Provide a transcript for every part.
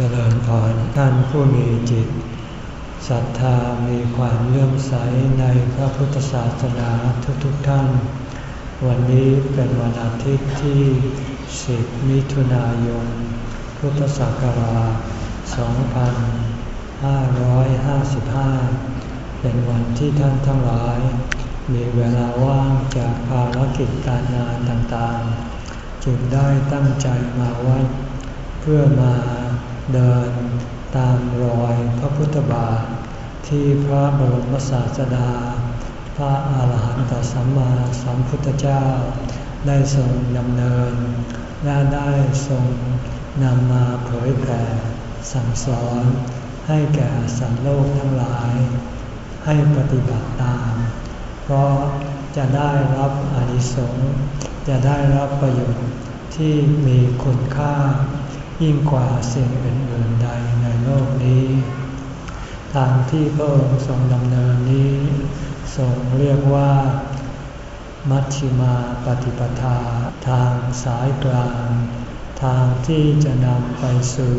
เจริญพรท่านผู้มีจิตศรัทธามีความเลื่อมใสในพระพุทธศาสนาทุกๆทท่าน วันนี้เป็นวันอาทิตย์ที่ 10 มิถุนายน พุทธศักราช 2555 เป็นวันที่ท่านทั้งหลาย มีเวลาว่างจากภารกิจการงานต่างๆ จึงได้ตั้งใจมาวัดเพื่อมา เดินตามรอยพระพุทธบาท ที่พระบรมศาสดา พระอาหารหันตสัมมาสัมพุทธเจ้า ได้ทรงดำเนิน และได้ทรงนำมาเผยแผ่สั่งสอนให้แก่สัตว์โลกทั้งหลาย ให้ปฏิบัติตาม เพราะจะได้รับอนิสงส์จะได้รับประโยชน์ที่มีคุณค่า ยิ่งกว่าสิ่งอื่นๆใดในโลกนี้ ทางที่พระองค์ทรงดำเนินนี้ทรงเรียกว่า มัชชิมาปฏิปทา ทางสายกลาง ทางที่จะนำไปสู่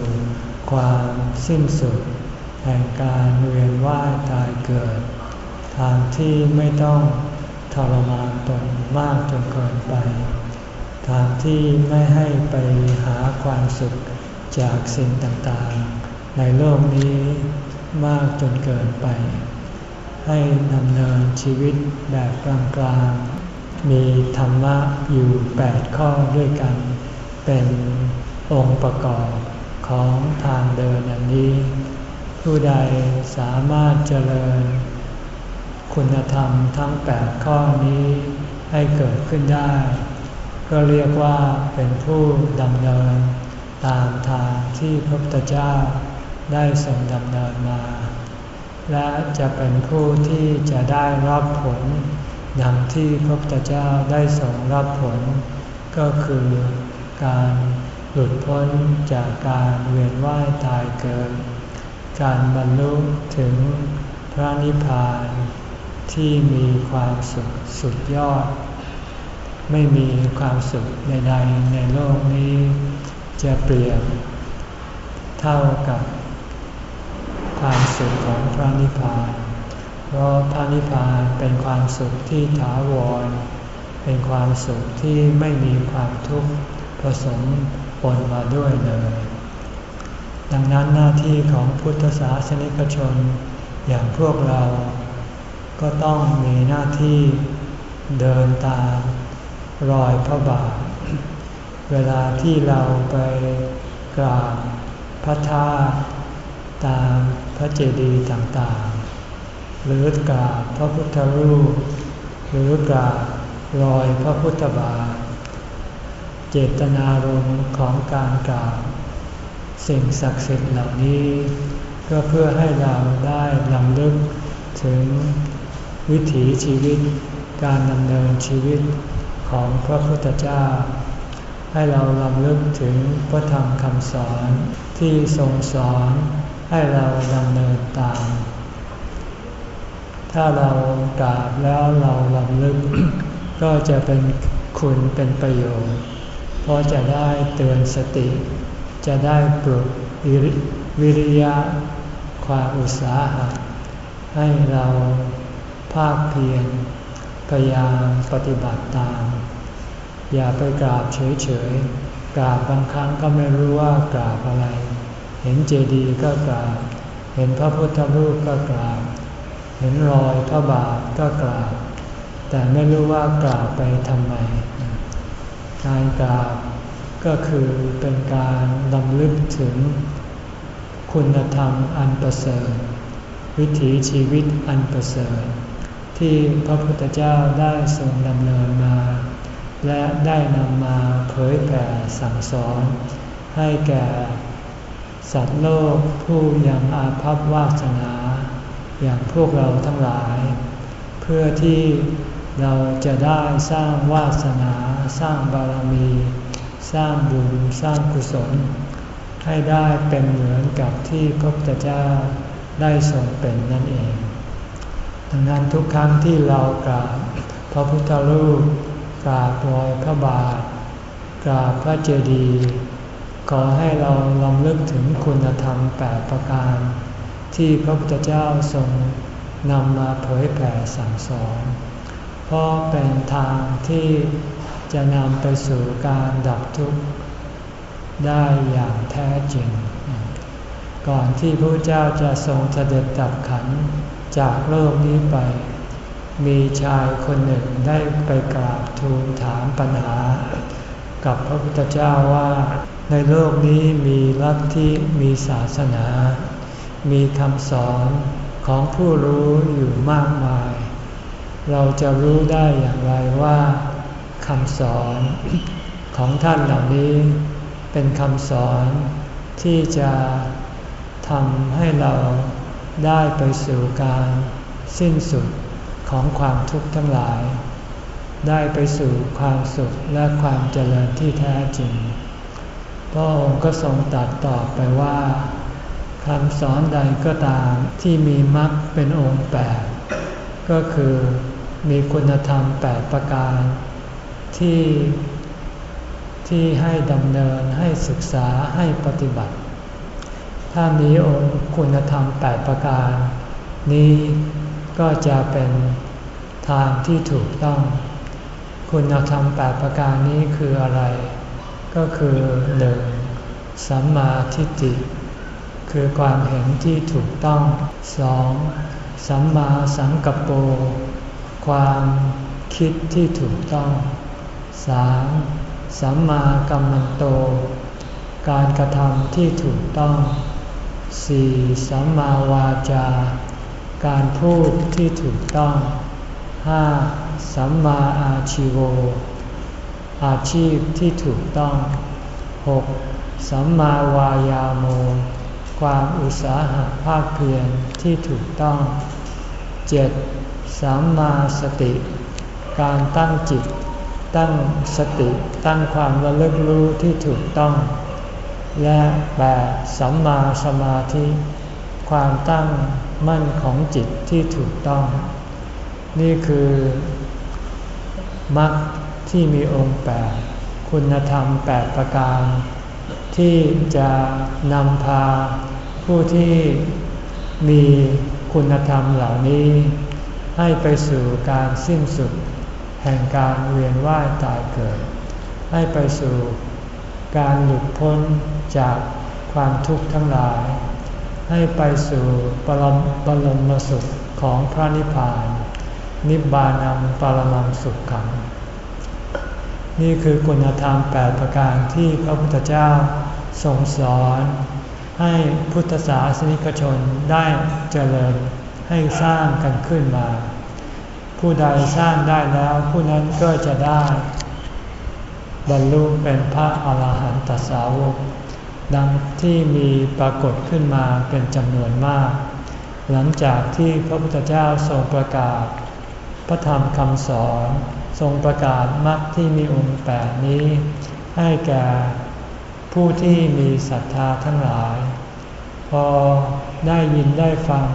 ความสิ้นสุด แห่งการเวียนว่ายตายเกิด ทางที่ไม่ต้องทรมานตนมากจนเกินไป ทางที่ไม่ให้ไปหาความสุขจากสิ่งต่างๆ ในโลกนี้มากจนเกินไป ให้ดำเนินชีวิตแบบกลางๆ มีธรรมะอยู่ 8 ข้อด้วยกัน เป็นองค์ประกอบของทางเดินอันนี้ ผู้ใดสามารถเจริญ คุณธรรมทั้ง 8 ข้อนี้ให้เกิดขึ้นได้ ก็เรียกว่าเป็นผู้ดำเนิน ตามทางที่พระพุทธเจ้าได้ทรงดำเนินมา และจะเป็นผู้ที่จะได้รับผลดังที่พระพุทธเจ้าได้ทรงรับผล ก็คือการหลุดพ้นจากการเวียนว่ายตายเกิด การบรรลุถึงพระนิพพานที่มีความสุขสุดยอด ไม่มีความสุขใดๆในโลกนี้ จะเปรียบเท่ากับความสุขของพระนิพพาน เพราะพระนิพพานเป็นความสุขที่ถาวร เป็นความสุขที่ไม่มีความทุกข์ผสมปนมาด้วยเลย ดังนั้นหน้าที่ของพุทธศาสนิกชนอย่างพวกเรา ก็ต้องมีหน้าที่เดินตาม รอยพระบาท เวลาที่เราไปกราบพระธาตุตามพระเจดีย์ต่างๆ หรือกราบพระพุทธรูป หรือกราบรอยพระพุทธบาท เจตนารมณ์ของการกราบสิ่งศักดิ์สิทธิ์เหล่านี้ ก็เพื่อให้เราได้ลำลึกถึงวิถีชีวิตการดำเนินชีวิต ของพระพุทธเจ้า ให้เราลำลึกถึงพระธรรมคำสอนที่ทรงสอนให้เราดำเนินตาม ถ้าเรากราบแล้วเราลำลึก ก็จะเป็นคุณเป็นประโยชน์ เพราะจะได้เตือนสติ จะได้ปลุกวิริยะความอุตสาหะให้เราภาคเพียร พยายามปฏิบัติตาม อย่าไปกราบเฉยๆ กราบบางครั้งก็ไม่รู้ว่ากราบอะไร เห็นเจดีย์ก็กราบ เห็นพระพุทธรูปก็กราบ เห็นรอยพระบาทก็กราบ แต่ไม่รู้ว่ากราบไปทำไม การกราบก็คือเป็นการดำลึกถึง คุณธรรมอันประเสริฐ วิถีชีวิตอันประเสริฐ ที่พระพุทธเจ้าได้ทรงดำเนินมา และได้นำมาเผยแผ่สั่งสอน ให้แก่สัตว์โลกผู้ยังอาภัพวาสนา อย่างพวกเราทั้งหลาย เพื่อที่เราจะได้สร้างวาสนา สร้างบารมี สร้างบุญสร้างกุศล ให้ได้เป็นเหมือนกับที่พระพุทธเจ้าได้ทรงเป็นนั่นเอง ดังนั้นทุกครั้งที่เรากราบพระพุทธรูปกราบรอยพระบาท กราบพระเจดีย์ขอให้เราลำลึกถึงคุณธรรมแปดประการ ที่พระพุทธเจ้าทรงนำมาเผยแผ่สั่งสอน เพราะเป็นทางที่จะนำไปสู่การดับทุกข์ได้อย่างแท้จริง ก่อนที่พระเจ้าจะทรงเสด็จดับขัน จากโลกนี้ไป มีชายคนหนึ่งได้ไปกราบทูลถามปัญหา กับพระพุทธเจ้าว่า ในโลกนี้มีลัทธิมีศาสนา มีคำสอนของผู้รู้อยู่มากมาย เราจะรู้ได้อย่างไรว่าคำสอนของท่านเหล่านี้ เป็นคำสอนที่จะทำให้เรา ได้ไปสู่การสิ้นสุดของความทุกข์ทั้งหลาย ได้ไปสู่ความสุขและความเจริญที่แท้จริง พระองค์ก็ทรงตัดตอบไปว่าคำสอนใดก็ตามที่มีมรรคเป็นองค์แปดก็คือมีคุณธรรมแปดประการ ที่ที่ให้ดำเนินให้ศึกษาให้ปฏิบัติ ถ้ามีองค์คุณธรรมแปดประการ นี้ก็จะเป็นทางที่ถูกต้อง คุณธรรมแปดประการนี้คืออะไร ก็คือหนึ่งสัมมาทิฏฐิคือความเห็นที่ถูกต้องสองสัมมาสังกัปโปความคิดที่ถูกต้องสามสัมมากัมมันโต การกระทำที่ถูกต้อง 4. สัมมาวาจาการพูดที่ถูกต้อง 5. สัมมาอาชิโว อาชีพที่ถูกต้อง 6. สัมมาวายาโม ความอุตสาหะภาคเพียรที่ถูกต้อง 7. สัมมาสติ การตั้งจิต ตั้งสติ ตั้งความระลึกรู้ที่ถูกต้อง และแปดสัมมาสมาธิ ความตั้งมั่นของจิตที่ถูกต้อง นี่คือมรรคที่มีองค์แปดคุณธรรมแปดประการ ที่จะนำพาผู้ที่มีคุณธรรมเหล่านี้ ให้ไปสู่การสิ้นสุด แห่งการเวียนว่ายตายเกิด ให้ไปสู่ การหลุดพ้นจากความทุกข์ทั้งหลาย ให้ไปสู่ปรมปรมสุขของพระนิพพาน นิบานังปรมังสุขขัง นี่คือคุณธรรมแปดประการที่พระพุทธเจ้าทรงสอน ให้พุทธศาสนิกชนได้เจริญให้สร้างกันขึ้นมา ผู้ใดสร้างได้แล้วผู้นั้นก็จะได้ บรรลุเป็นพระอาหารหันตสาวก ดังที่มีปรากฏขึ้นมาเป็นจำนวนมาก หลังจากที่พระพุทธเจ้าทรงประกาศ พระธรรมคำสอน ทรงประกาศมรรคที่มีองค์แปดนี้ ให้แก่ผู้ที่มีศรัทธาทั้งหลาย พอได้ยินได้ฟัง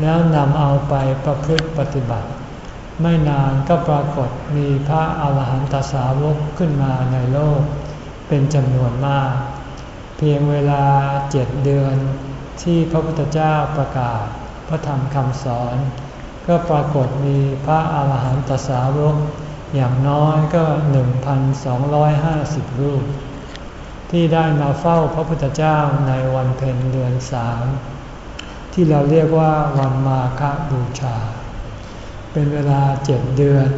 แล้วนำเอาไปประพฤติปฏิบัติ ไม่นานก็ปรากฏมีพระอาหารหันตสาวกขึ้นมาในโลก เป็นจำนวนมาก เพียงเวลาเจ็ดเดือนที่พระพุทธเจ้าประกาศพระธรรมคำสอน ก็ปรากฏมีพระอาหารหันตสาวกอย่างน้อยก็ 1,250 รูป ที่ได้มาเฝ้าพระพุทธเจ้าในวันเพ็ญเดือนสามที่เราเรียกว่าวันมาฆบูชา เป็นเวลาเจ็ดเดือน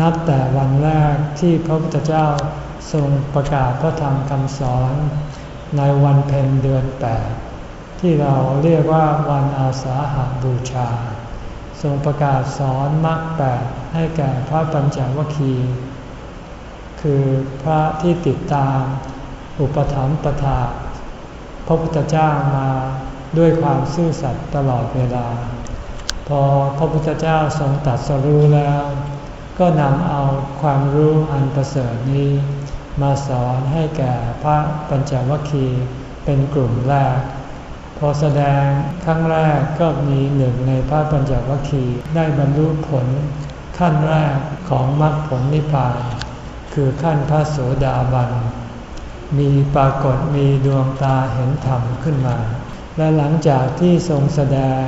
นับแต่วันแรกที่พระพุทธเจ้าทรงประกาศพระธรรมคำสอนในวันเพ็ญเดือนแปดที่เราเรียกว่าวันอาสาหาบูชา ทรงประกาศสอนมรรคแปดให้แก่พระปัญจวัคคีย์คือพระที่ติดตาม อุปถัมภ์ประทาพระพุทธเจ้ามาด้วยความซื่อสัตย์ตลอดเวลา พอพระพุทธเจ้าทรงตัดสรู้แล้ว ก็นำเอาความรู้อันประเสริฐนี้ มาสอนให้แก่พระปัญจวัคคีย์เป็นกลุ่มแรก พอแสดงครั้งแรกก็มีหนึ่งในพระปัญจวัคคีย์ได้บรรลุผลขั้นแรกของมรรคผลนิพพาน คือขั้นพระโสดาบัน มีปรากฏมีดวงตาเห็นธรรมขึ้นมา และหลังจากที่ทรงแสดง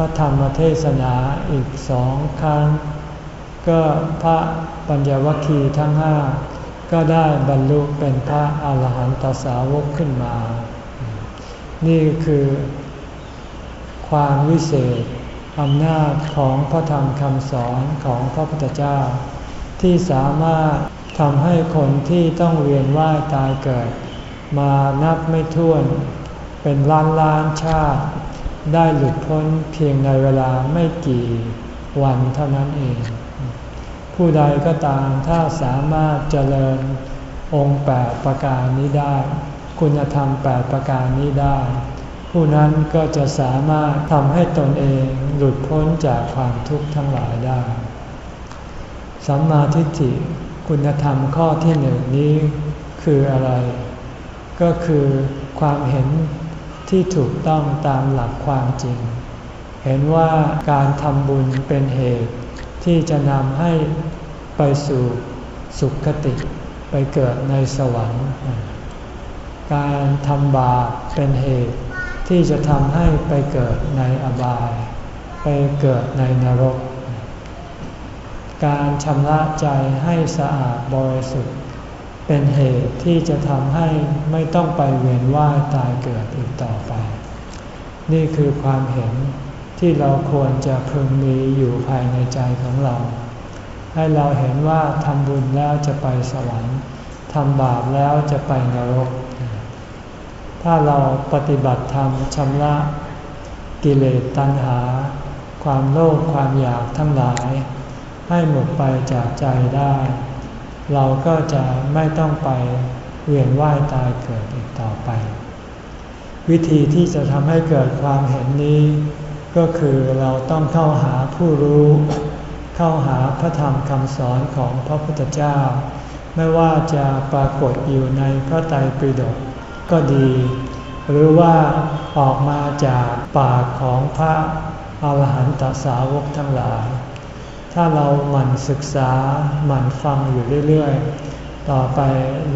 พระธรรมเทศนาอีกสองครั้ง ก็พระปัญญวคีทั้งห้าก็ได้บรรลุเป็นพระอาหารหันตสาวกขึ้นมา นี่คือ ความวิเศษอำนาจของพระธรรมคำสอนของพระพุทธเจ้า ที่สามารถทำให้คนที่ต้องเวียนว่ายตายเกิด มานับไม่ถ้วนเป็นล้านล้านชาติ ได้หลุดพ้นเพียงในเวลาไม่กี่วันเท่านั้นเอง ผู้ใดก็ตามถ้าสามารถเจริญองค์แปดประการนี้ได้ คุณธรรมแปดประการนี้ได้ ผู้นั้นก็จะสามารถทำให้ตนเองหลุดพ้นจากความทุกข์ทั้งหลายได้ สัมมาทิฏฐิคุณธรรมข้อที่หนึ่งนี้คืออะไร ก็คือความเห็น ที่ถูกต้องตามหลักความจริง เห็นว่าการทำบุญเป็นเหตุที่จะนำให้ไปสู่สุขคติไปเกิดในสวรรค์ การทำบาปเป็นเหตุที่จะทำให้ไปเกิดในอบาย ไปเกิดในนรก การชำระใจให้สะอาดบริสุทธิ์ เป็นเหตุที่จะทำให้ไม่ต้องไปเวียนว่ายตายเกิดอีกต่อไป นี่คือความเห็นที่เราควรจะพึงมีอยู่ภายในใจของเรา ให้เราเห็นว่าทำบุญแล้วจะไปสวรรค์ทำบาปแล้วจะไปนรก ถ้าเราปฏิบัติธรรมชำระกิเลสตัณหา ความโลภความอยากทั้งหลาย ให้หมดไปจากใจได้ เราก็จะไม่ต้องไปเวียนว่ายตายเกิดอีกต่อไป วิธีที่จะทำให้เกิดความเห็นนี้ ก็คือเราต้องเข้าหาผู้รู้ เข้าหาพระธรรมคำสอนของพระพุทธเจ้า ไม่ว่าจะปรากฏอยู่ในพระไตรปิฎกก็ดี หรือว่าออกมาจากปากของพระอาหารหันตสาวกทั้งหลาย ถ้าเราหมั่นศึกษาหมั่นฟังอยู่เรื่อยๆ ต่อไป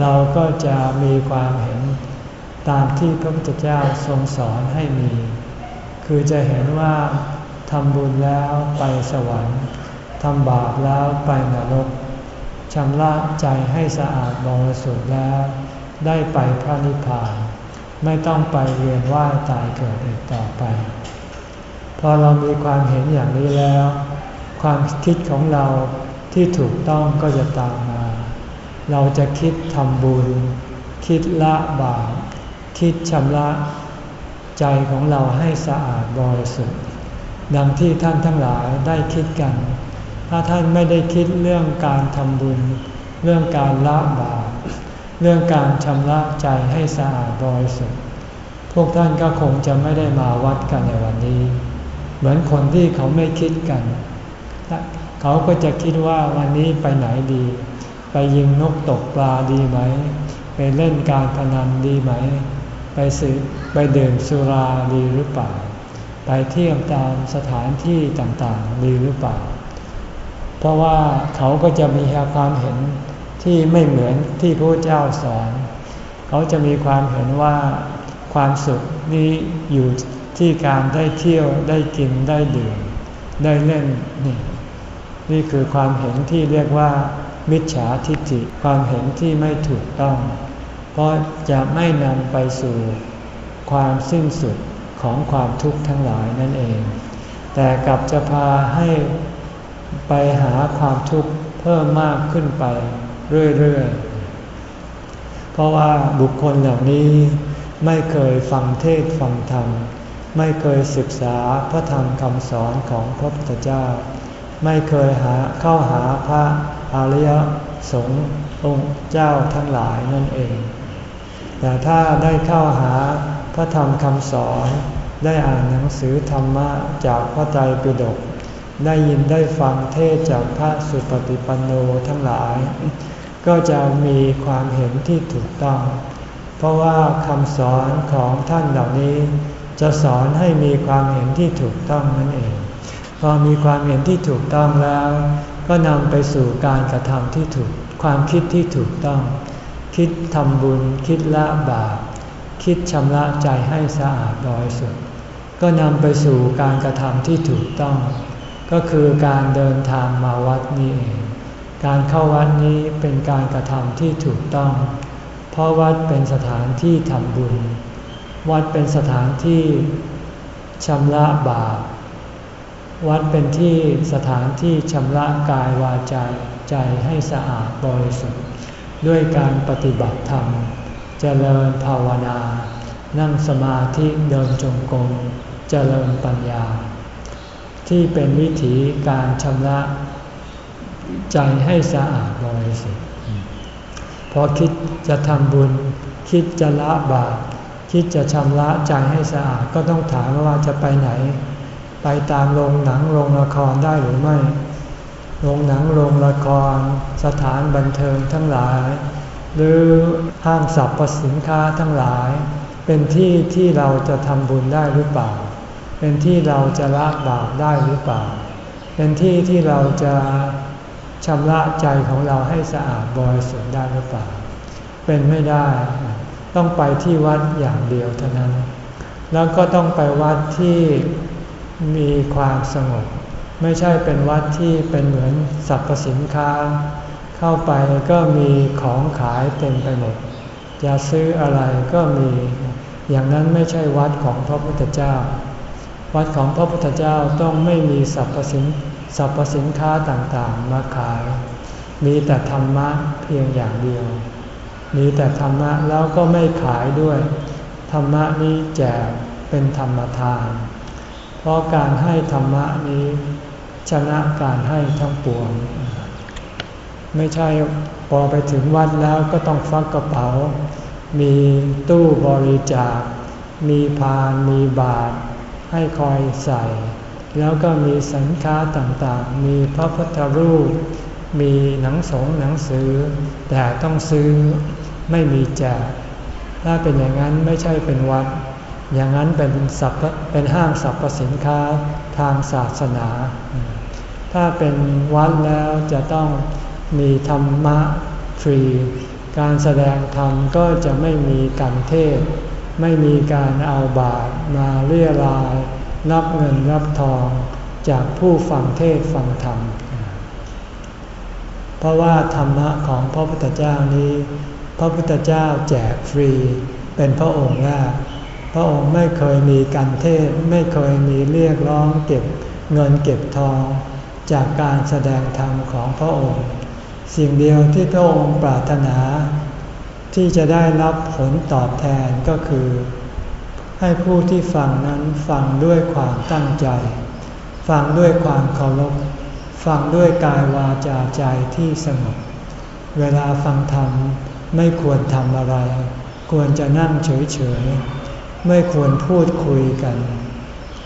เราก็จะมีความเห็นตามที่พระพุทธเจ้าทรงสอนให้มี คือจะเห็นว่าทำบุญแล้วไปสวรรค์ทำบาปแล้วไปนรกชำระใจให้สะอาดบริสุทธิ์แล้ว ได้ไปพระนิพพาน ไม่ต้องไปเวียนว่ายตายเกิดอีกต่อไป พอเรามีความเห็นอย่างนี้แล้ว ความคิดของเราที่ถูกต้องก็จะตามมา เราจะคิดทำบุญ คิดละบาปคิดชำระใจของเราให้สะอาดบริสุทธิ์ดังที่ท่านทั้งหลายได้คิดกัน ถ้าท่านไม่ได้คิดเรื่องการทำบุญ เรื่องการละบาปเรื่องการชำระใจให้สะอาดบริสุทธิ์พวกท่านก็คงจะไม่ได้มาวัดกันในวันนี้ เหมือนคนที่เขาไม่คิดกัน เขาก็จะคิดว่าวันนี้ไปไหนดี ไปยิงนกตกปลาดีไหม ไปเล่นการพนันดีไหม ไปซื้อไปดื่มสุราดีหรือเปล่า ไปเที่ยวตามสถานที่ต่างๆดีหรือเปล่า เพราะว่าเขาก็จะมีความเห็นที่ไม่เหมือนที่พระเจ้าสอน เขาจะมีความเห็นว่าความสุขนี้อยู่ที่การได้เที่ยวได้กินได้ดื่ม ได้เล่นนี่ นี่คือความเห็นที่เรียกว่า มิจฉาทิฏฐิความเห็นที่ไม่ถูกต้อง เพราะจะไม่นำไปสู่ความสิ้นสุดของความทุกข์ทั้งหลายนั่นเอง แต่กลับจะพาให้ไปหาความทุกข์เพิ่มมากขึ้นไปเรื่อยๆ เพราะว่าบุคคลเหล่านี้ไม่เคยฟังเทศฟังธรรม ไม่เคยศึกษาพระธรรมคำสอนของพระพุทธเจ้า ไม่เคยหาเข้าหาพระอริยสงฆ์องค์เจ้าทั้งหลายนั่นเอง แต่ถ้าได้เข้าหาพระธรรมคำสอนได้อ่านหนังสือธรรมะจากพระไตรปิฎกได้ยินได้ฟังเทศจากพระสุปฏิปันโนทั้งหลาย ก็จะมีความเห็นที่ถูกต้อง เพราะว่าคำสอนของท่านเหล่านี้ จะสอนให้มีความเห็นที่ถูกต้องนั่นเอง พอมีความเห็นที่ถูกต้องแล้ว ก็นำไปสู่การกระทำที่ถูก ความคิดที่ถูกต้อง คิดทำบุญ คิดละบาป คิดชำระใจให้สะอาดบริสุทธิ์ ก็นำไปสู่การกระทำที่ถูกต้อง ก็คือการเดินทางมาวัดนี้เอง การเข้าวัดนี้เป็นการกระทำที่ถูกต้อง เพราะวัดเป็นสถานที่ทำบุญ วัดเป็นสถานที่ชำระบาป วัดเป็นที่สถานที่ชำระกายวาจาใจให้สะอาดบริสุทธิ์ ด้วยการปฏิบัติธรรม เจริญภาวนา นั่งสมาธิเดินจงกรมเจริญปัญญา ที่เป็นวิธีการชำระใจให้สะอาดบริสุทธิ์พอคิดจะทำบุญ คิดจะละบาปคิดจะชำระใจให้สะอาดก็ต้องถามว่าจะไปไหน ไปตามโรงหนังโรงละครได้หรือไม่ โรงหนังโรงละคร สถานบันเทิงทั้งหลาย หรือห้างสรรพสินค้าทั้งหลาย เป็นที่ที่เราจะทำบุญได้หรือเปล่า เป็นที่เราจะละบาปได้หรือเปล่า เป็นที่ที่เราจะชำระใจของเราให้สะอาดบริสุทธิ์ได้หรือเปล่า เป็นไม่ได้ ต้องไปที่วัดอย่างเดียวเท่านั้น แล้วก็ต้องไปวัดที่ มีความสงบ ไม่ใช่เป็นวัดที่เป็นเหมือนสรรพสินค้า เข้าไปก็มีของขายเต็มไปหมดจะซื้ออะไรก็มีอย่างนั้นไม่ใช่วัดของพระพุทธเจ้า วัดของพระพุทธเจ้าต้องไม่มีสรรพสินสรรพสินค้าต่างๆมาขาย มีแต่ธรรมะเพียงอย่างเดียว มีแต่ธรรมะแล้วก็ไม่ขายด้วย ธรรมะนี้แจกเป็นธรรมทาน เพราะการให้ธรรมะนี้ชนะการให้ทั้งปวง ไม่ใช่พอไปถึงวัดแล้วก็ต้องฟักกระเป๋า มีตู้บริจาค มีพานมีบาท ให้คอยใส่ แล้วก็มีสินค้าต่างๆ มีพระพุทธรูป มีหนังสงหนังสือ แต่ต้องซื้อไม่มีแจกถ้าเป็นอย่างนั้นไม่ใช่เป็นวัด อย่างนั้นเป็นสัพเป็นห้างสรรพสินค้าทางศาสนา ถ้าเป็นวัดแล้วจะต้องมีธรรมะฟรี การแสดงธรรมก็จะไม่มีการเทศ ไม่มีการเอาบาตรมาเรียรายรับเงินรับทองจากผู้ฟังเทศฟังธรรม เพราะว่าธรรมะของพระพุทธเจ้านี้ พระพุทธเจ้าแจกฟรีเป็นพระองค์แรก พระองค์ไม่เคยมีการเทศไม่เคยมีเรียกร้องเก็บเงินเก็บทอง จากการแสดงธรรมของพระองค์ สิ่งเดียวที่พระองค์ปรารถนา ที่จะได้รับผลตอบแทนก็คือ ให้ผู้ที่ฟังนั้นฟังด้วยความตั้งใจ ฟังด้วยความเคารพฟังด้วยกายวาจาใจที่สงบเวลาฟังธรรมไม่ควรทำอะไร ควรจะนั่งเฉยๆ ไม่ควรพูดคุยกัน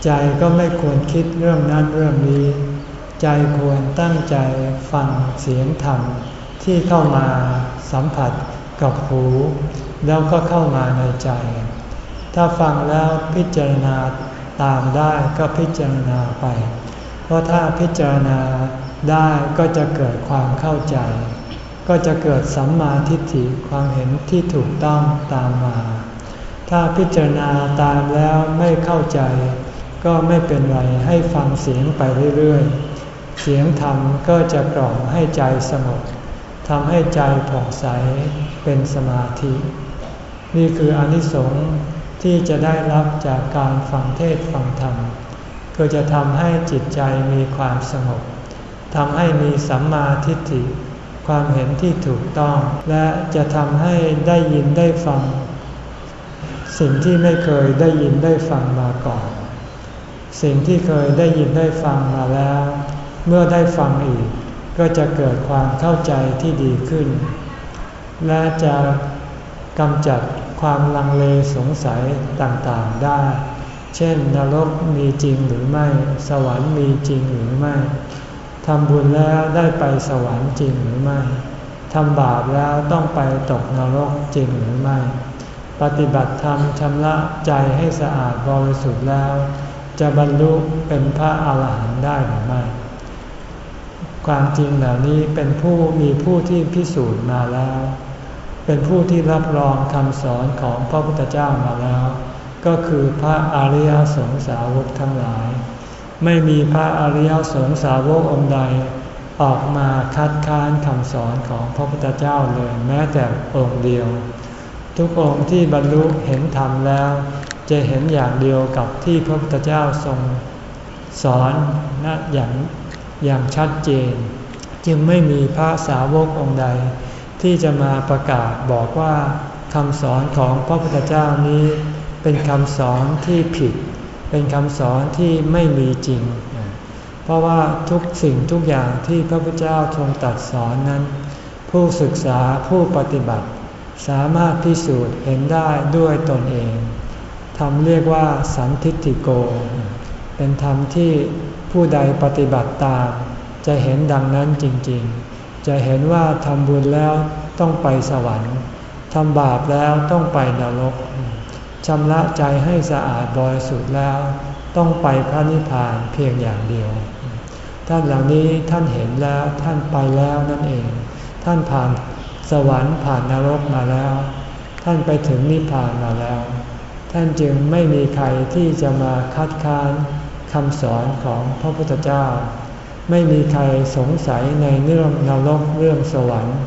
ใจก็ไม่ควรคิดเรื่องนั้นเรื่องนี้ ใจควรตั้งใจฟังเสียงธรรมที่เข้ามาสัมผัสกับหู แล้วก็เข้ามาในใจ ถ้าฟังแล้วพิจารณาตามได้ก็พิจารณาไป เพราะถ้าพิจารณาได้ก็จะเกิดความเข้าใจ ก็จะเกิดสัมมาทิฏฐิความเห็นที่ถูกต้องตามมา ถ้าพิจารณาตามแล้วไม่เข้าใจ ก็ไม่เป็นไรให้ฟังเสียงไปเรื่อยๆ เสียงธรรมก็จะกล่อมให้ใจสงบทำให้ใจผ่องใสเป็นสมาธิ นี่คืออนิสงส์ที่จะได้รับจากการฟังเทศฟังธรรม ก็จะทำให้จิตใจมีความสงบทำให้มีสัมมาทิฏฐิ ความเห็นที่ถูกต้อง และจะทำให้ได้ยินได้ฟัง สิ่งที่ไม่เคยได้ยินได้ฟังมาก่อน สิ่งที่เคยได้ยินได้ฟังมาแล้ว เมื่อได้ฟังอีก ก็จะเกิดความเข้าใจที่ดีขึ้น และจะกำจัดความลังเลสงสัยต่างๆได้ เช่นนรกมีจริงหรือไม่ สวรรค์มีจริงหรือไม่ทำบุญแล้วได้ไปสวรรค์จริงหรือไม่ทำบาปแล้วต้องไปตกนรกจริงหรือไม่ ปฏิบัติธรรมชำระใจให้สะอาดบริสุทธิ์แล้ว จะบรรลุเป็นพระอาหารหันต์ได้หรือไม่ ความจริงเหล่านี้เป็นผู้มีผู้ที่พิสูจน์มาแล้ว เป็นผู้ที่รับรองคำสอนของพระพุทธเจ้ามาแล้ว ก็คือพระอริยสงสาวกทั้งหลาย ไม่มีพระอริยสงสาวกองค์ใดออกมาคัดค้านคำสอนของพระพุทธเจ้าเลยแม้แต่องค์เดียว ทุกองค์ที่บรรลุเห็นธรรมแล้ว จะเห็นอย่างเดียวกับที่พระพุทธเจ้าทรงสอนนะอย่างอย่างชัดเจน จึงไม่มีพระสาวกองค์ใด ที่จะมาประกาศบอกว่าคำสอนของพระพุทธเจ้านี้ เป็นคำสอนที่ผิด เป็นคำสอนที่ไม่มีจริง เพราะว่าทุกสิ่งทุกอย่างที่พระพุทธเจ้าทรงตรัสสอนนั้น ผู้ศึกษาผู้ปฏิบัติ สามารถพิสูจน์เห็นได้ด้วยตนเองทำเรียกว่าสันทิติโก เป็นธรรมที่ผู้ใดปฏิบัติตามจะเห็นดังนั้นจริงๆ จะเห็นว่าทำบุญแล้วต้องไปสวรรค์ทำบาปแล้วต้องไปนรกชำระใจให้สะอาดบริสุทธิ์แล้ว ต้องไปพระนิพพานเพียงอย่างเดียว ท่านเหล่านี้ท่านเห็นแล้วท่านไปแล้วนั่นเอง ท่านผ่าน สวรรค์ผ่านนรกมาแล้ว ท่านไปถึงนิพพานมาแล้ว ท่านจึงไม่มีใครที่จะมาคัดค้านคำสอนของพระพุทธเจ้า ไม่มีใครสงสัยในเรื่องนรกเรื่องสวรรค์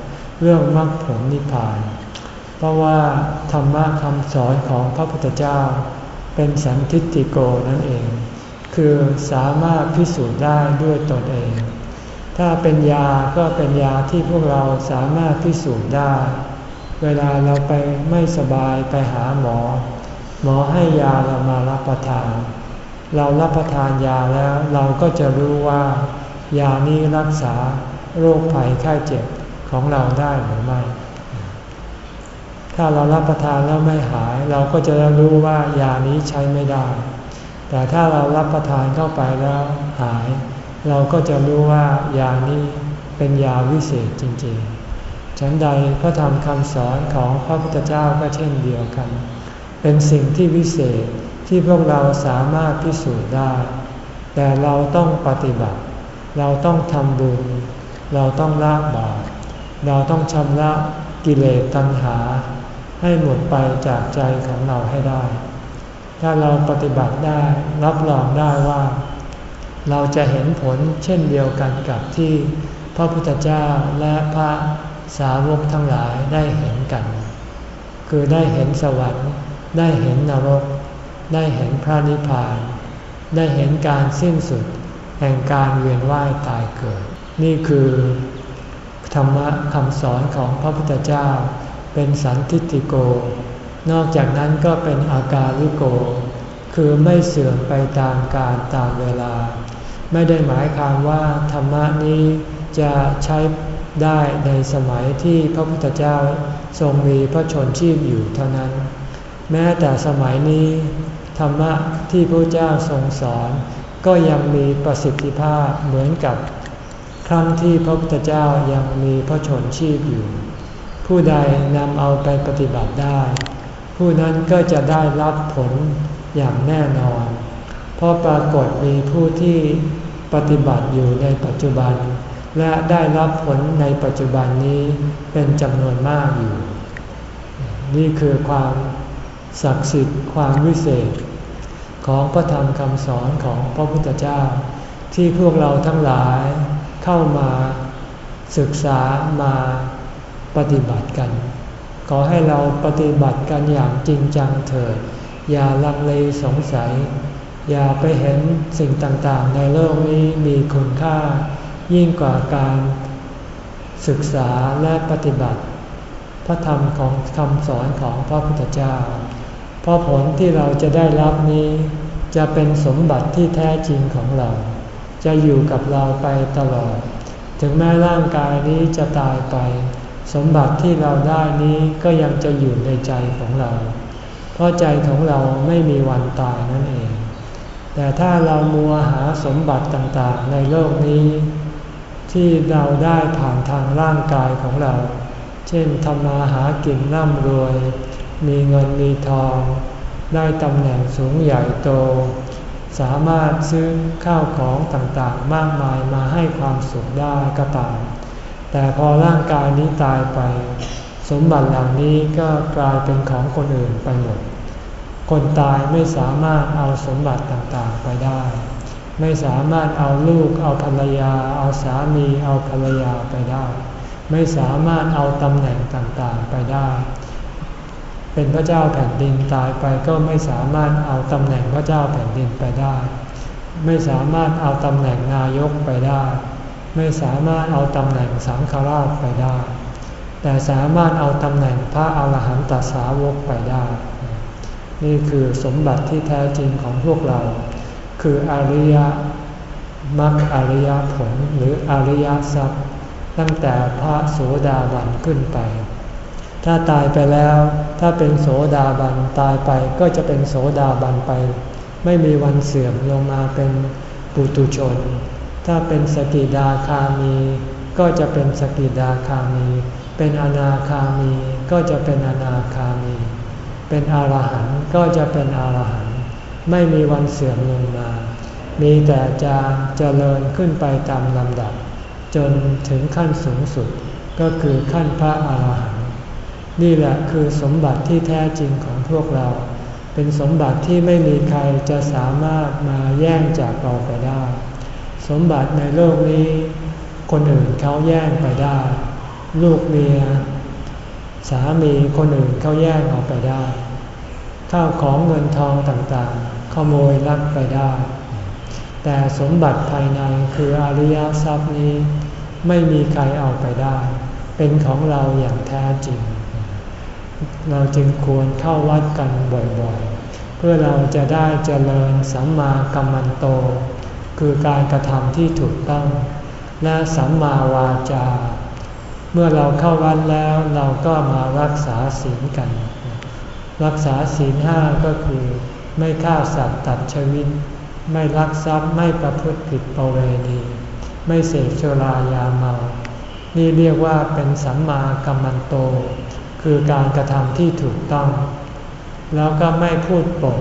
เรื่องมรรคผลนิพพาน เพราะว่าธรรมะคำสอนของพระพุทธเจ้า เป็นสันทิฏฐิโกนั่นเอง คือสามารถพิสูจน์ได้ด้วยตนเอง ถ้าเป็นยาก็เป็นยาที่พวกเราสามารถพิสูจน์ได้ เวลาเราไปไม่สบายไปหาหมอ หมอให้ยาเรามารับประทาน เรารับประทานยาแล้วเราก็จะรู้ว่า ยานี้รักษาโรคภัยไข้เจ็บของเราได้หรือไม่ ถ้าเรารับประทานแล้วไม่หาย เราก็จะรู้ว่ายานี้ใช้ไม่ได้ แต่ถ้าเรารับประทานเข้าไปแล้วหาย เราก็จะรู้ว่ายานี้เป็นยาวิเศษจริงๆ ฉันใดพระธรรมคำสอนของพระพุทธเจ้าก็เช่นเดียวกัน เป็นสิ่งที่วิเศษที่พวกเราสามารถพิสูจน์ได้ แต่เราต้องปฏิบัติ เราต้องทำบุญ เราต้องละบาป เราต้องชำระกิเลสตัณหา ให้หมดไปจากใจของเราให้ได้ ถ้าเราปฏิบัติได้รับรองได้ว่า เราจะเห็นผลเช่นเดียวกันกับที่พระพุทธเจ้าและพระสาวกทั้งหลายได้เห็นกัน คือได้เห็นสวรรค์ ได้เห็นนรก ได้เห็นพระนิพพาน ได้เห็นการสิ้นสุด แห่งการเวียนว่ายตายเกิด นี่คือ ธรรมะคำสอนของพระพุทธเจ้า เป็นสันทิติโก นอกจากนั้นก็เป็นอาการลิโก คือไม่เสื่อมไปตามการตามเวลา ไม่ได้หมายความว่าธรรมะนี้จะใช้ได้ในสมัยที่พระพุทธเจ้าทรงมีพระชนชีพอยู่เท่านั้น แม้แต่สมัยนี้ ธรรมะที่พระเจ้าทรงสอน ก็ยังมีประสิทธิภาพเหมือนกับครั้งที่พระพุทธเจ้ายังมีพระชนชีพอยู่ ผู้ใดนำเอาไปปฏิบัติได้ ผู้นั้นก็จะได้รับผลอย่างแน่นอน เพราะปรากฏมีผู้ที่ปฏิบัติอยู่ในปัจจุบัน และได้รับผลในปัจจุบันนี้เป็นจำนวนมากอยู่ นี่คือความศักดิ์สิทธิ์ความวิเศษ ของพระธรรมคำสอนของพระพุทธเจ้า ที่พวกเราทั้งหลายเข้ามาศึกษามาปฏิบัติกัน ขอให้เราปฏิบัติกันอย่างจริงจังเถิด อย่าลังเลสงสัย อย่าไปเห็นสิ่งต่างๆ ในโลกนี้มีคุณค่า ยิ่งกว่าการศึกษาและปฏิบัติ พระธรรมของคำสอนของพระพุทธเจ้า เพราะผลที่เราจะได้รับนี้ จะเป็นสมบัติที่แท้จริงของเรา จะอยู่กับเราไปตลอด ถึงแม้ร่างกายนี้จะตายไป สมบัติที่เราได้นี้ก็ยังจะอยู่ในใจของเรา เพราะใจของเราไม่มีวันตายนั่นเอง แต่ถ้าเรามัวหาสมบัติต่างๆ ในโลกนี้ ที่เราได้ผ่านทางร่างกายของเรา เช่นทำมาหากินร่ำรวย มีเงินมีทอง ได้ตำแหน่งสูงใหญ่โต สามารถซื้อข้าวของต่างๆ มากมายมาให้ความสุขได้ก็ตาม แต่พอร่างกายนี้ตายไป สมบัติเหล่านี้ก็กลายเป็นของคนอื่นไปหมด คนตายไม่สามารถเอาสมบัติต่างๆไปได้ ไม่สามารถเอาลูกเอาภรรยา เอาสามีเอาภรรยาไปได้ ไม่สามารถเอาตำแหน่งต่างๆไปได้ เป็นพระเจ้าแผ่นดินตายไปก็ไม่สามารถเอาตำแหน่งพระเจ้าแผ่นดินไปได้ ไม่สามารถเอาตำแหน่งนายกไปได้ ไม่สามารถเอาตำแหน่งสังฆราชไปได้ แต่สามารถเอาตำแหน่งพระอาหารหันตสาวกไปได้ นี่คือสมบัติที่แท้จริงของพวกเรา คืออริยมรรคอริยผลหรืออริยทรัพย์ ตั้งแต่พระโสดาบันขึ้นไป ถ้าตายไปแล้ว ถ้าเป็นโสดาบันตายไปก็จะเป็นโสดาบันไป ไม่มีวันเสื่อมลงมาเป็นปุตุชน ถ้าเป็นสกิดาคามี ก็จะเป็นสกิดาคามี เป็นอนาคามี ก็จะเป็นอนาคามี เป็นอรหันต์ก็จะเป็นอรหันต์ไม่มีวันเสื่อมลงมา มีแต่จะเจริญขึ้นไปตามลำดับ จนถึงขั้นสูงสุดก็คือขั้นพระอรหันต์นี่แหละคือสมบัติที่แท้จริงของพวกเรา เป็นสมบัติที่ไม่มีใครจะสามารถมาแย่งจากเราไปได้ สมบัติในโลกนี้ คนอื่นเขาแย่งไปได้ ลูกเมีย สามีคนอื่นเขาแย่งเอาไปได้ ข้าวของเงินทองต่างๆ ขโมยลักไปได้ แต่สมบัติภายในคืออริยทรัพย์นี้ ไม่มีใครเอาไปได้ เป็นของเราอย่างแท้จริง เราจึงควรเข้าวัดกันบ่อยๆ เพื่อเราจะได้เจริญสัมมากัมมันโต คือการกระทำที่ถูกต้อง และสัมมาวาจา เมื่อเราเข้าวัดแล้วเราก็มารักษาศีลกัน รักษาศีลห้าก็คือไม่ฆ่าสัตว์ตัดชีวิต ไม่ลักทรัพย์ไม่ประพฤติผิดประเวณี ไม่เสพชรายาเมา นี่เรียกว่าเป็นสัมมากัมมันโต คือการกระทำที่ถูกต้อง แล้วก็ไม่พูดปด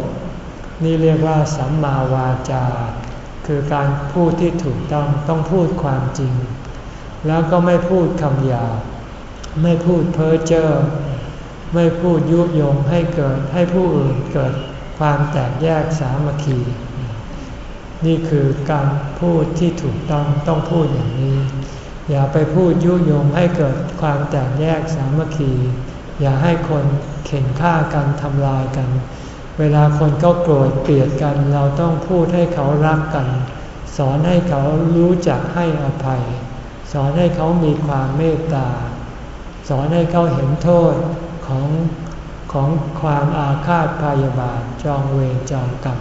นี่เรียกว่าสัมมาวาจา คือการพูดที่ถูกต้องต้องพูดความจริง แล้วก็ไม่พูดคำหยาบไม่พูดเพ้อเจ้อไม่พูดยุยงให้เกิดให้ผู้อื่นเกิดความแตกแยกสามัคคี นี่คือการพูดที่ถูกต้องต้องพูดอย่างนี้ อย่าไปพูดยุยงให้เกิดความแตกแยกสามัคคี อย่าให้คนเข็นฆ่ากันทำลายกัน เวลาคนก็โกรธเกลียดกัน เราต้องพูดให้เขารักกัน สอนให้เขารู้จักให้อภัย สอนให้เขามีความเมตตา สอนให้เขาเห็นโทษของของความอาฆาตพยาบาทจองเวรจองกรรม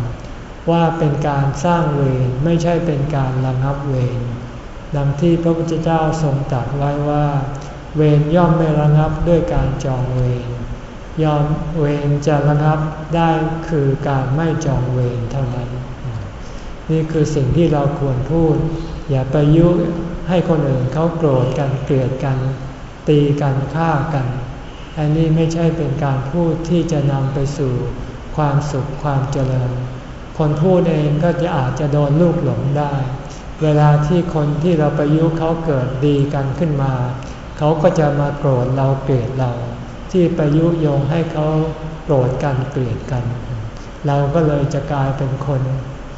ว่าเป็นการสร้างเวรไม่ใช่เป็นการระงับเวรดังที่พระพุทธเจ้าทรงตรัสไว้ว่า เวรย่อมไม่ระงับด้วยการจองเวรยอมเวรจะระงับได้คือการไม่จองเวรเท่านั้น นี่คือสิ่งที่เราควรพูด อย่าไปยุให้คนอื่นเขาโกรธกันเกลียดกัน ตีกันฆ่ากัน อันนี้ไม่ใช่เป็นการพูดที่จะนำไปสู่ความสุขความเจริญ คนพูดเองก็จะอาจจะโดนลูกหลงได้ เวลาที่คนที่เราไปยุเขาเกิดดีกันขึ้นมา เขาก็จะมาโกรธเราเกลียดเรา ที่ไปยุโยงให้เขาโกรธกันเกลียดกัน เราก็เลยจะกลายเป็นคน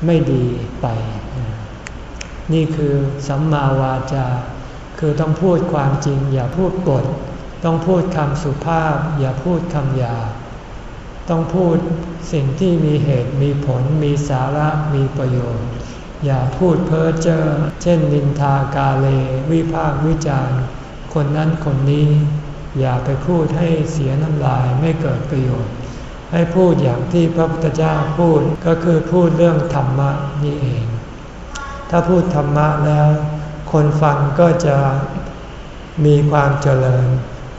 ไม่ดีไป นี่คือสัมมาวาจา คือต้องพูดความจริง อย่าพูดกดต้องพูดคำสุภาพ อย่าพูดคำหยาต้องพูดสิ่งที่มีเหตุมีผล มีสาระมีประโยชน์ อย่าพูดเพ้อเจ้อเช่นนินทากาเล วิพากวิจารณ์คนนั้นคนนี้ อย่าไปพูดให้เสียน้ำลายไม่เกิดประโยชน์ ให้พูดอย่างที่พระพุทธเจ้าพูดก็คือพูดเรื่องธรรมะนี่เอง ถ้าพูดธรรมะแล้ว คนฟังก็จะมีความเจริญ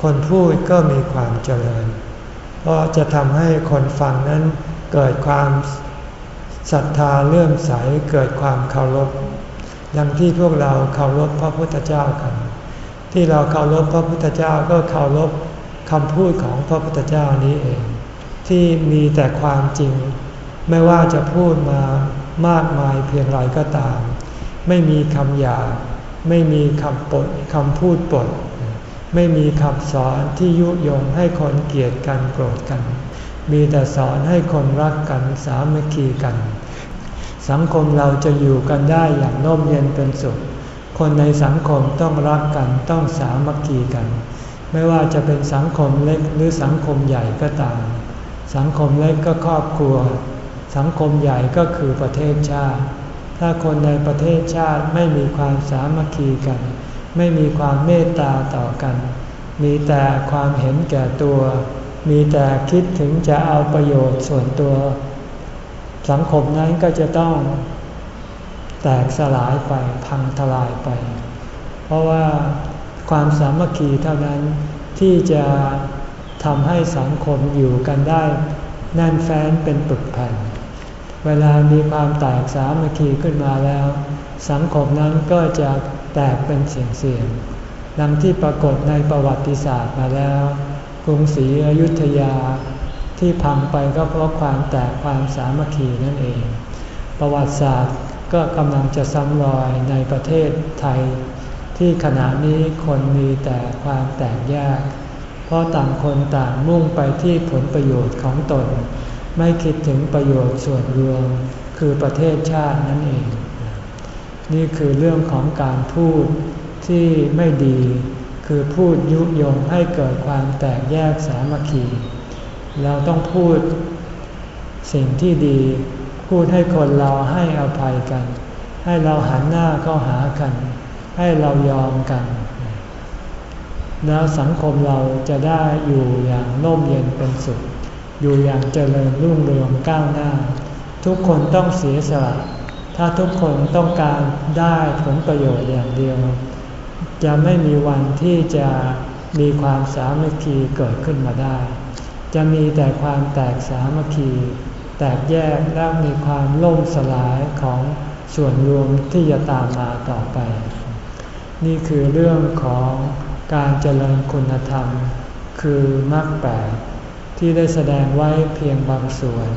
คนพูดก็มีความเจริญ เพราะจะทำให้คนฟังนั้นเกิดความศรัทธาเลื่อมใสเกิดความเคารพดังที่พวกเราเคารพพระพุทธเจ้ากัน ที่เราเคารพพระพุทธเจ้าก็เคารพคำพูดของพระพุทธเจ้านี้เอง ที่มีแต่ความจริง ไม่ว่าจะพูดมามากมายเพียงไรก็ตาม ไม่มีคำหยาไม่มีคำปดคำพูดปด ไม่มีคำสอนที่ยุยงให้คนเกลียดกันโกรธกัน มีแต่สอนให้คนรักกันสามัคคีกัน สังคมเราจะอยู่กันได้อย่างน่มเย็นเป็นสุข คนในสังคมต้องรักกันต้องสามัคคีกัน ไม่ว่าจะเป็นสังคมเล็กหรือสังคมใหญ่ก็ตาม สังคมเล็กก็ครอบครัว สังคมใหญ่ก็คือประเทศชาติ ถ้าคนในประเทศชาติไม่มีความสามัคคีกัน ไม่มีความเมตตาต่อกัน มีแต่ความเห็นแก่ตัว มีแต่คิดถึงจะเอาประโยชน์ส่วนตัว สังคมนั้นก็จะต้อง แตกสลายไปพังทลายไป เพราะว่าความสามัคคีเท่านั้นที่จะทำให้สังคมอยู่กันได้แน่นแฟ้นเป็นปึกแผ่น เวลามีความแตกสามัคคีขึ้นมาแล้ว สังคมนั้นก็จะแตกเป็นเสี่ยงเสียงดังที่ปรากฏในประวัติศาสตร์มาแล้ว กรุงศรีอยุธยาที่พังไปก็เพราะความแตกความสามัคคีนั่นเอง ประวัติศาสตร์ก็กำลังจะซ้ำรอยในประเทศไทย ที่ขณะนี้คนมีแต่ความแตกแยก เพราะต่างคนต่างมุ่งไปที่ผลประโยชน์ของตน ไม่คิดถึงประโยชน์ส่วนรวมคือประเทศชาตินั่นเอง นี่คือเรื่องของการพูดที่ไม่ดี คือพูดยุยงให้เกิดความแตกแยกสามัคคี เราต้องพูดสิ่งที่ดี พูดให้คนเราให้อภัยกัน ให้เราหันหน้าเข้าหากัน ให้เรายอมกันแล้วสังคมเราจะได้อยู่อย่างน่มเย็นเป็นสุข อยู่อย่างเจริญรุ่งเรืองก้าวหน้า ทุกคนต้องเสียสละถ้าทุกคนต้องการได้ผลประโยชน์อย่างเดียว จะไม่มีวันที่จะมีความสามัคคีเกิดขึ้นมาได้ จะมีแต่ความแตกสามัคคี แตกแยกและมีความล่มสลายของส่วนรวมที่จะตามมาต่อไป นี่คือเรื่องของการเจริญคุณธรรม คือมรรคแปด ที่ได้แสดงไว้เพียงบางส่วน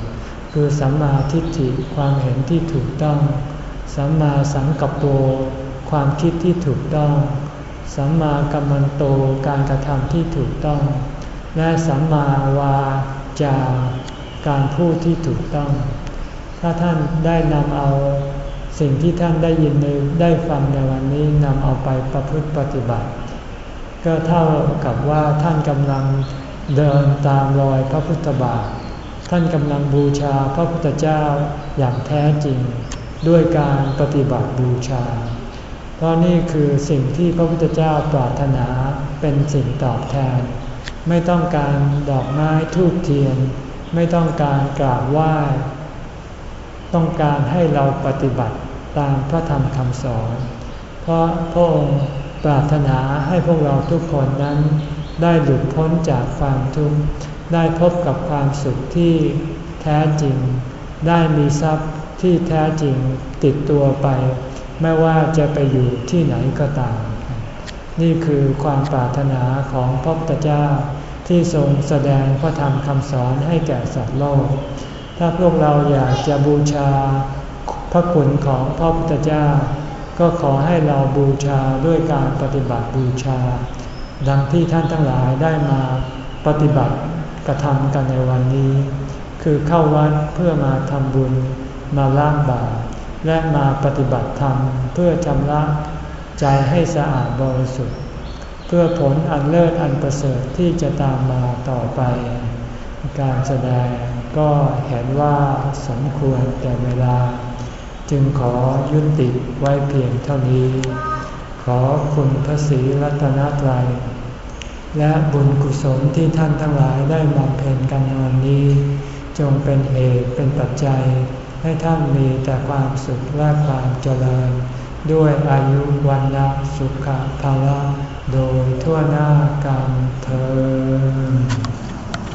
คือสัมมาทิฏฐิความเห็นที่ถูกต้อง สัมมาสังกัปโปความคิดที่ถูกต้อง สัมมากัมมันโตการกระทำที่ถูกต้อง และสัมมาวาจาการพูดที่ถูกต้อง ถ้าท่านได้นำเอาสิ่งที่ท่านได้ยินในได้ฟังในวันนี้นำเอาไปประพฤติปฏิบัติ ก็เท่ากับว่าท่านกำลัง เดินตามรอยพระพุทธบาท ท่านกำลังบูชาพระพุทธเจ้าอย่างแท้จริง ด้วยการปฏิบัติบูชา เพราะนี่คือสิ่งที่พระพุทธเจ้าปรารถนาเป็นสิ่งตอบแทน ไม่ต้องการดอกไม้ทูบเทียน ไม่ต้องการกราบไหว้ต้องการให้เราปฏิบัติตามพระธรรมคำสอน เพราะพระองค์ปรารถนาให้พวกเราทุกคนนั้น ได้หลุดพ้นจากความทุกข์ได้พบกับความสุขที่แท้จริง ได้มีทรัพย์ที่แท้จริงติดตัวไป ไม่ว่าจะไปอยู่ที่ไหนก็ตาม นี่คือความปรารถนาของพระพุทธเจ้าที่ทรงแสดงพระธรรมคำสอนให้แก่สัตว์โลก ถ้าพวกเราอยากจะบูชาพระคุณของพระพุทธเจ้า ก็ขอให้เราบูชาด้วยการปฏิบัติบูชา ดังที่ท่านทั้งหลายได้มาปฏิบัติกระทำกันในวันนี้ คือเข้าวัดเพื่อมาทำบุญมาล้างบาปและมาปฏิบัติธรรมเพื่อชำระใจให้สะอาดบริสุทธิ์ เพื่อผลอันเลิศอันประเสริฐที่จะตามมาต่อไป การแสดงก็เห็นว่าสมควรแก่เวลา จึงขอยุติไว้เพียงเท่านี้ ขอคุณพระศรีรัตนตรัย และบุญกุศลที่ท่านทั้งหลายได้มาเพ็ญกันในวันนี้ จงเป็นเหตุเป็นปัจจัย ให้ท่านมีแต่ความสุขและความเจริญ ด้วยอายุวันนะสุขภาละโดยทั่วหน้ากันเธอ